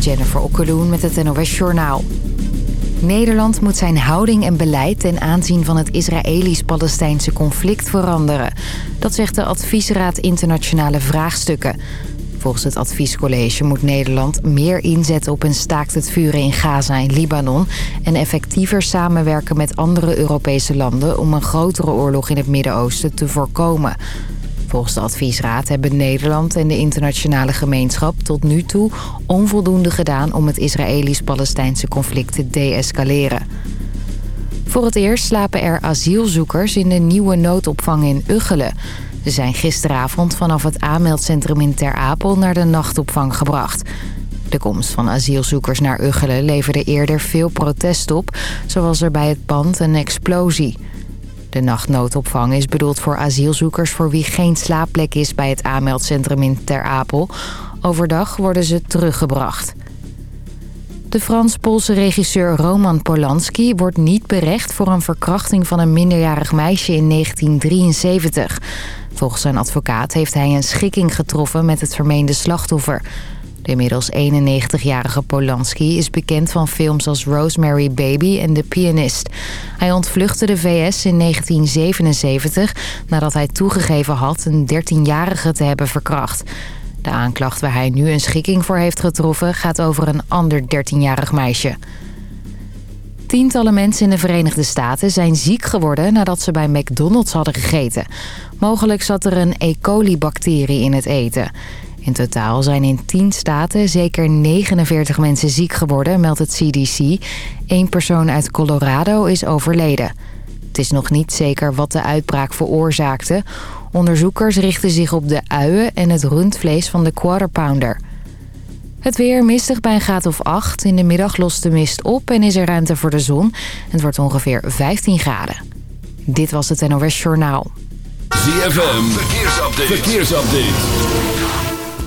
Jennifer Okkeloen met het NOS Journaal. Nederland moet zijn houding en beleid ten aanzien van het Israëlisch-Palestijnse conflict veranderen. Dat zegt de Adviesraad Internationale Vraagstukken. Volgens het adviescollege moet Nederland meer inzetten op een staakt het vuren in Gaza en Libanon... en effectiever samenwerken met andere Europese landen om een grotere oorlog in het Midden-Oosten te voorkomen. Volgens de adviesraad hebben Nederland en de internationale gemeenschap tot nu toe onvoldoende gedaan om het Israëlisch-Palestijnse conflict te deescaleren. Voor het eerst slapen er asielzoekers in de nieuwe noodopvang in Uggelen. Ze zijn gisteravond vanaf het aanmeldcentrum in Ter Apel naar de nachtopvang gebracht. De komst van asielzoekers naar Uggelen leverde eerder veel protest op... zoals er bij het pand een explosie. De nachtnoodopvang is bedoeld voor asielzoekers voor wie geen slaapplek is bij het aanmeldcentrum in Ter Apel. Overdag worden ze teruggebracht. De Frans-Poolse regisseur Roman Polanski wordt niet berecht voor een verkrachting van een minderjarig meisje in 1973. Volgens zijn advocaat heeft hij een schikking getroffen met het vermeende slachtoffer. De inmiddels 91-jarige Polanski is bekend van films als Rosemary Baby en The Pianist. Hij ontvluchtte de VS in 1977 nadat hij toegegeven had een 13-jarige te hebben verkracht. De aanklacht waar hij nu een schikking voor heeft getroffen gaat over een ander 13-jarig meisje. Tientallen mensen in de Verenigde Staten zijn ziek geworden nadat ze bij McDonald's hadden gegeten. Mogelijk zat er een E. coli-bacterie in het eten. In totaal zijn in 10 staten zeker 49 mensen ziek geworden, meldt het CDC. Eén persoon uit Colorado is overleden. Het is nog niet zeker wat de uitbraak veroorzaakte. Onderzoekers richten zich op de uien en het rundvlees van de quarter pounder. Het weer mistig bij een graad of 8. In de middag lost de mist op en is er ruimte voor de zon. Het wordt ongeveer 15 graden. Dit was het NOS Journaal. ZFM, verkeersupdate. verkeersupdate.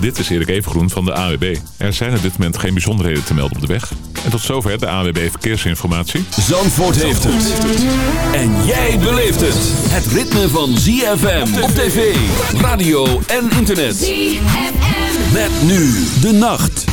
Dit is Erik Evengroen van de AWB. Er zijn op dit moment geen bijzonderheden te melden op de weg. En tot zover de AWB Verkeersinformatie. Zandvoort heeft het. En jij beleeft het. Het ritme van ZFM op tv, radio en internet. ZFM. Met nu de nacht.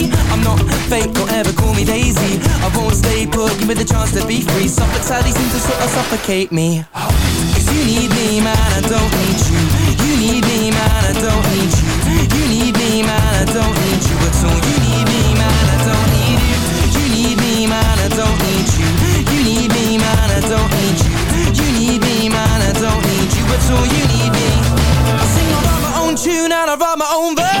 me the chance to be free. Sadly seems to sort of suffocate me. Cause you need me, man, I don't need you. You need me, man, I don't need you. You need me, man, I don't need you at all. You need me, man, I don't need you. You need me, man, I don't need you. You need me, man, I don't need you. You need me, man, I don't need you at all. You need me. I sing, I my own tune and I write my own verse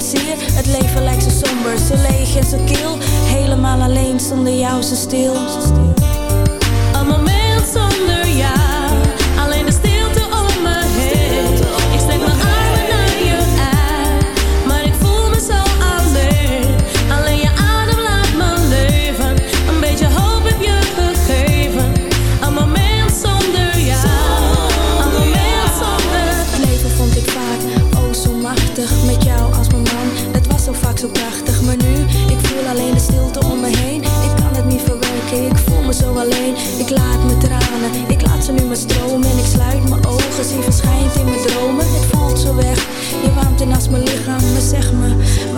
zie je, het leven lijkt zo somber, zo leeg en zo kil. Helemaal alleen zonder jou zo stil. Zo stil.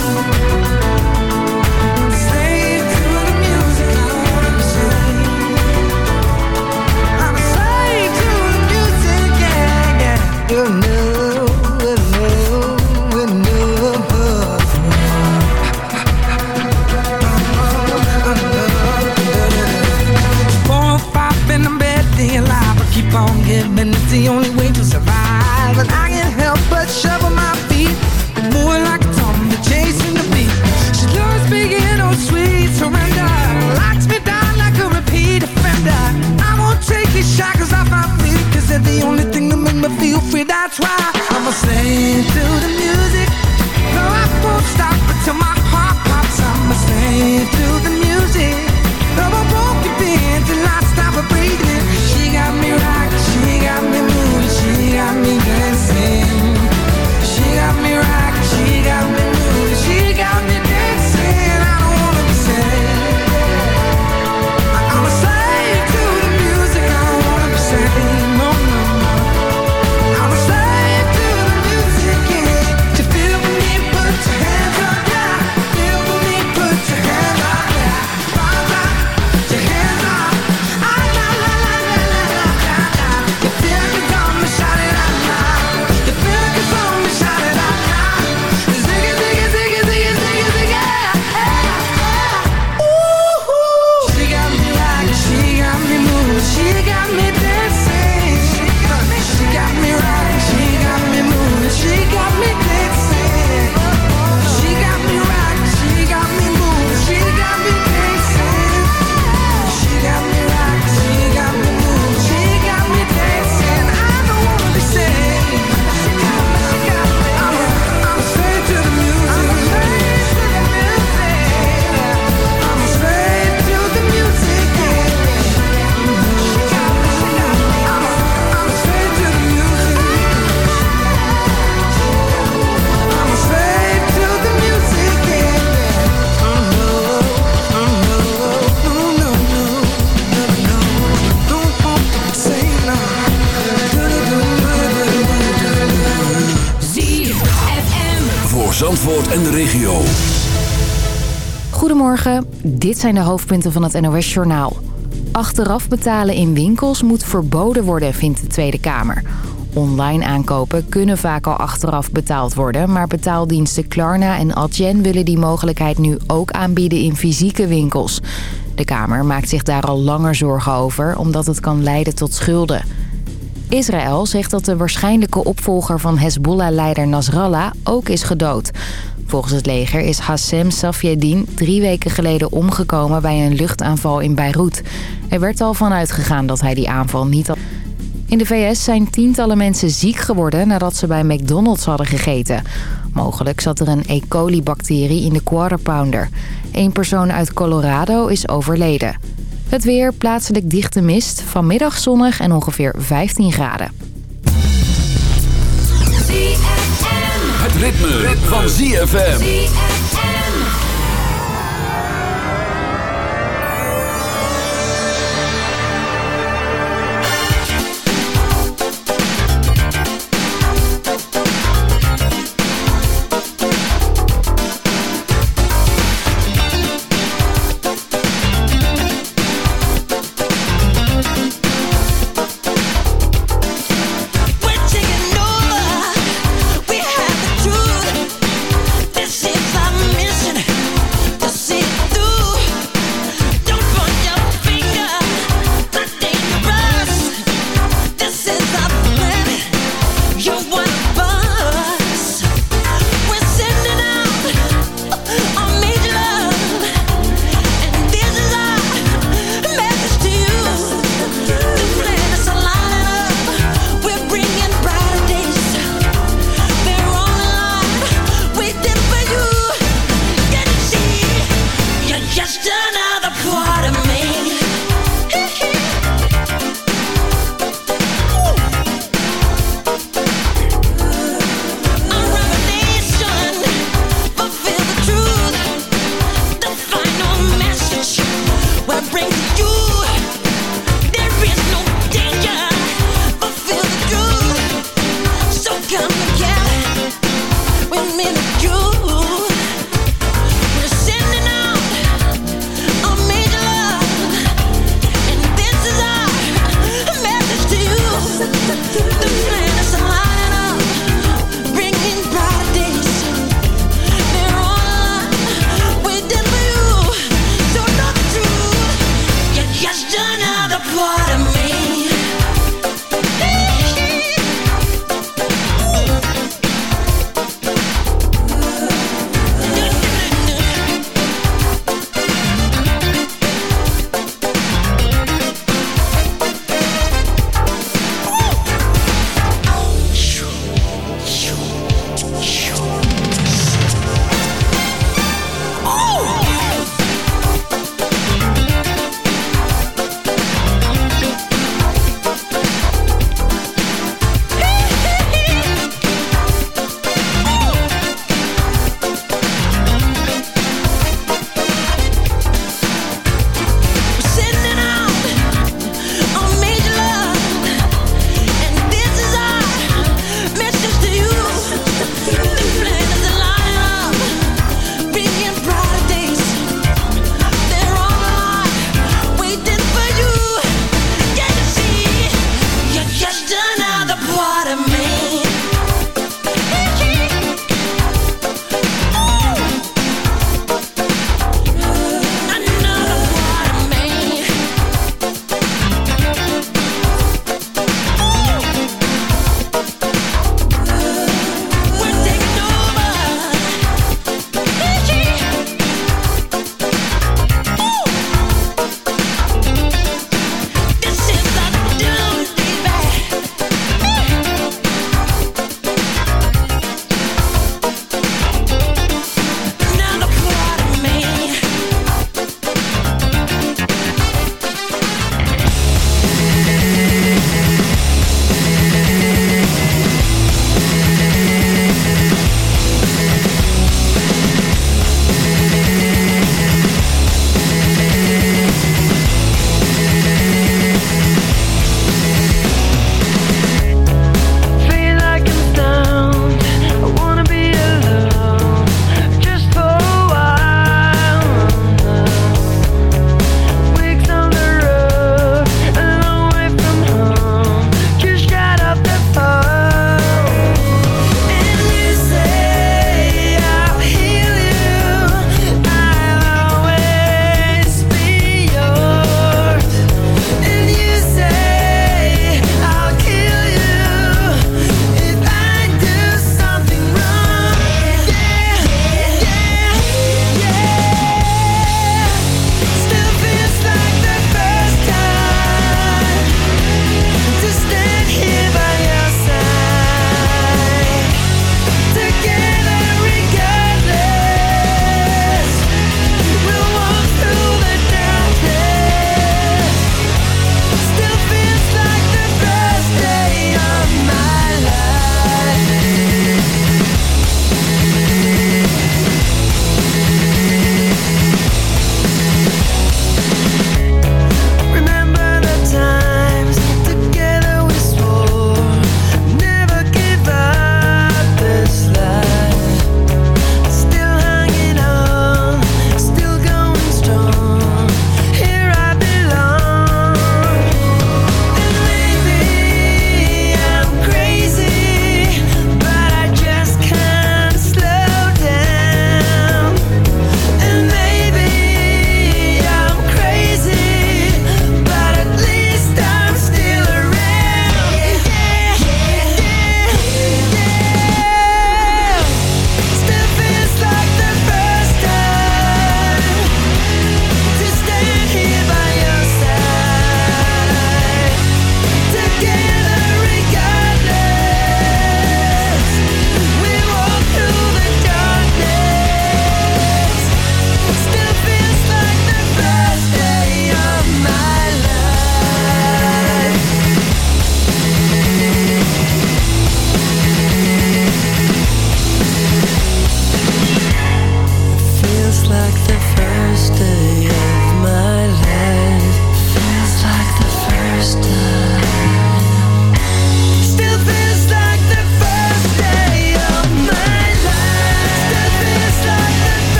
The only way to survive. And I can't help but shovel my feet. More like a zombie chasing the beat. She loves being oh sweet surrender. Locks me down like a repeat offender. I won't take these shackles off my feet Cause they're the only thing that make me feel free That's why I'm a slave to dit zijn de hoofdpunten van het NOS-journaal. Achteraf betalen in winkels moet verboden worden, vindt de Tweede Kamer. Online aankopen kunnen vaak al achteraf betaald worden... maar betaaldiensten Klarna en Adyen willen die mogelijkheid nu ook aanbieden in fysieke winkels. De Kamer maakt zich daar al langer zorgen over, omdat het kan leiden tot schulden. Israël zegt dat de waarschijnlijke opvolger van Hezbollah-leider Nasrallah ook is gedood. Volgens het leger is Hassem Safieddin drie weken geleden omgekomen bij een luchtaanval in Beirut. Er werd al van uitgegaan dat hij die aanval niet had. In de VS zijn tientallen mensen ziek geworden nadat ze bij McDonald's hadden gegeten. Mogelijk zat er een E. coli-bacterie in de Quarter Pounder. Eén persoon uit Colorado is overleden. Het weer, plaatselijk dichte mist, vanmiddag zonnig en ongeveer 15 graden. Ritme, van ZFM.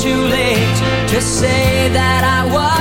Too late to say that I was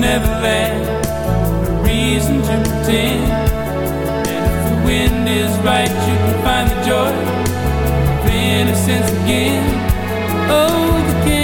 never last. A reason to pretend. And if the wind is right, you can find the joy of innocence again. Oh, the